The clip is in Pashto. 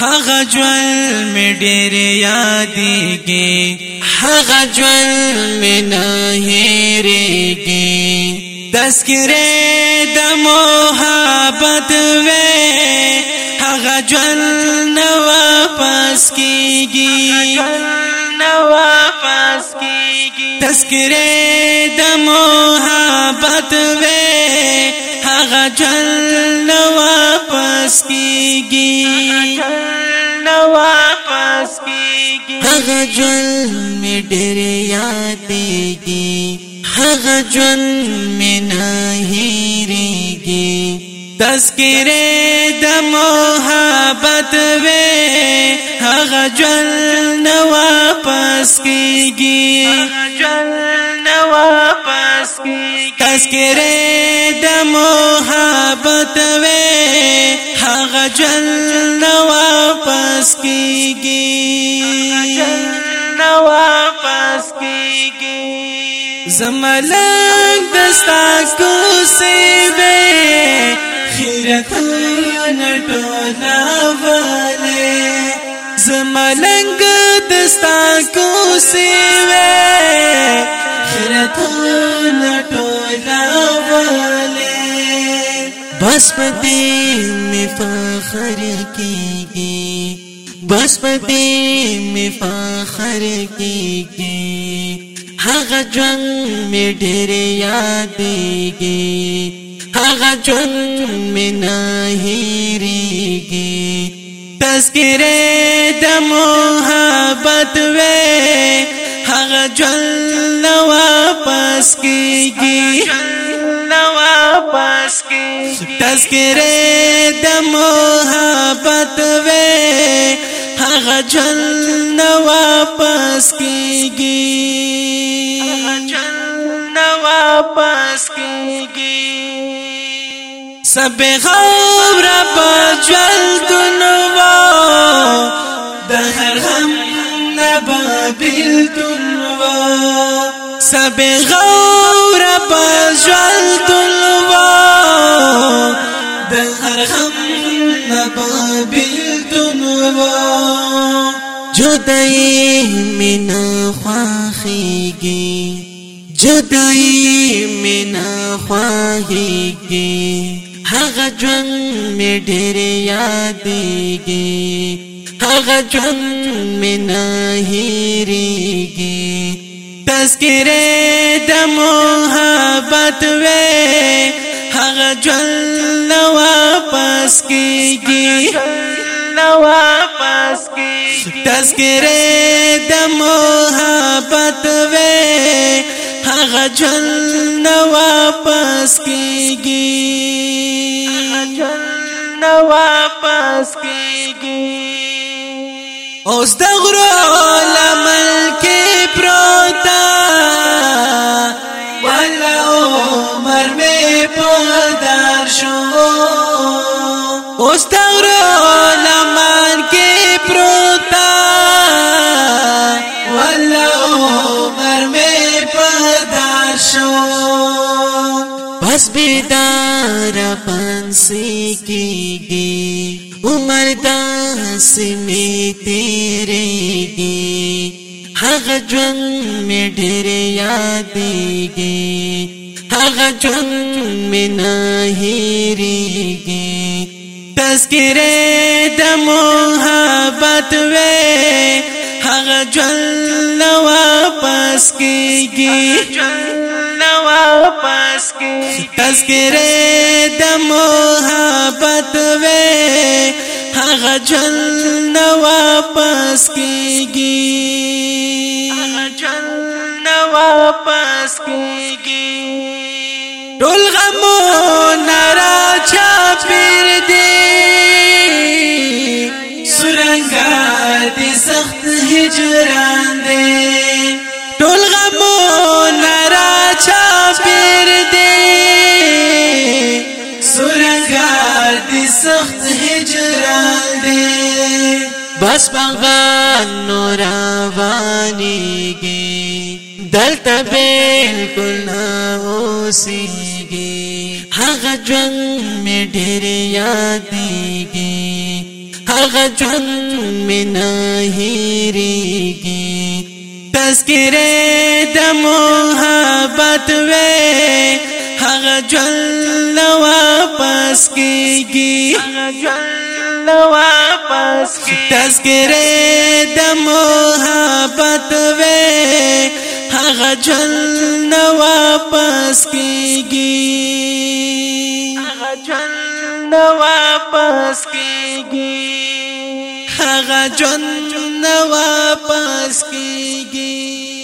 هغه جوال می ډېر یادېږي هغه جوال می نه هېرېږي تذکره د محبت وې هغه جوال نو واپس کیږي نو واپس کیږي تذکره د محبت وې واپس کیږي هغه جون می ډېر یادېږي هغه جون می نه هېرېږي تذکره د محبت وې هغه جون نه واپس کیږي هغه جون نه واپس پاس کی تذکرې د محبت وې هغه جل واپس کیږي جل واپس کیږي زملنګ دستا کو سي به خیرت نټولا والے زملنګ دستا کو سي حیرتون ټولا والے بس پدې می فخر کیږي بس پدې می فخر کیږي هغه ژوند می ډېر یادېږي هغه ژوند می نه هېریږي تذکرې د محبت وې هغه جل واپس کیږي واپس کیږي تذکرې د محبت وې هغه جل واپس کیږي هغه جل واپس کیږي سب غور په جلد نو د هر غم با بیلتون و سبی غور با جوالتون و ده هر غم نبا بیلتون و جدائی من خواخیگی جدائی من خواهیگی هغه ژوند می ډېر یادېږي هغه ژوند مینا هیریږي تذکره د محبت و هغه ژوند واپس کیږي واپس کی تذکره د محبت و هغه ژوند واپس کیږي هغه ژوند واپس کی اوس د غرو لمن کې پروتا ولا عمر مې پدار شو اوس د غرو لمن کې پروتا ولا عمر مې پدار شو بس بیدار پنسي کېږي عمر دا سمی تیریږي هغه ژوند می ډېر یادېږي هغه ژوند می نه هېریږي تذکره د محبت وې هغه ژوند لو واپس کیږي تذکره د محبت غجل نه واپس کیږي غجل نه واپس کیږي ټول غمو نارا چا پیر دی سرنګا دې سخت هجران دی ټول غمو نارا چا پیر دی سرنګا دې سخت جلال دی بس بغان نور روانیږي دلته بالکل نه اوسېږي هغه ژوند مې ډېر یادېږي هغه ژوند مې نه هېرېږي تذکرې د محبت وې هغه ژوند واپس کېږي هغه ژوند له واپس کی تذکرې د محبت وې هغه جن نه واپس کیږي هغه جن نه واپس کیږي هغه جن نه واپس کیږي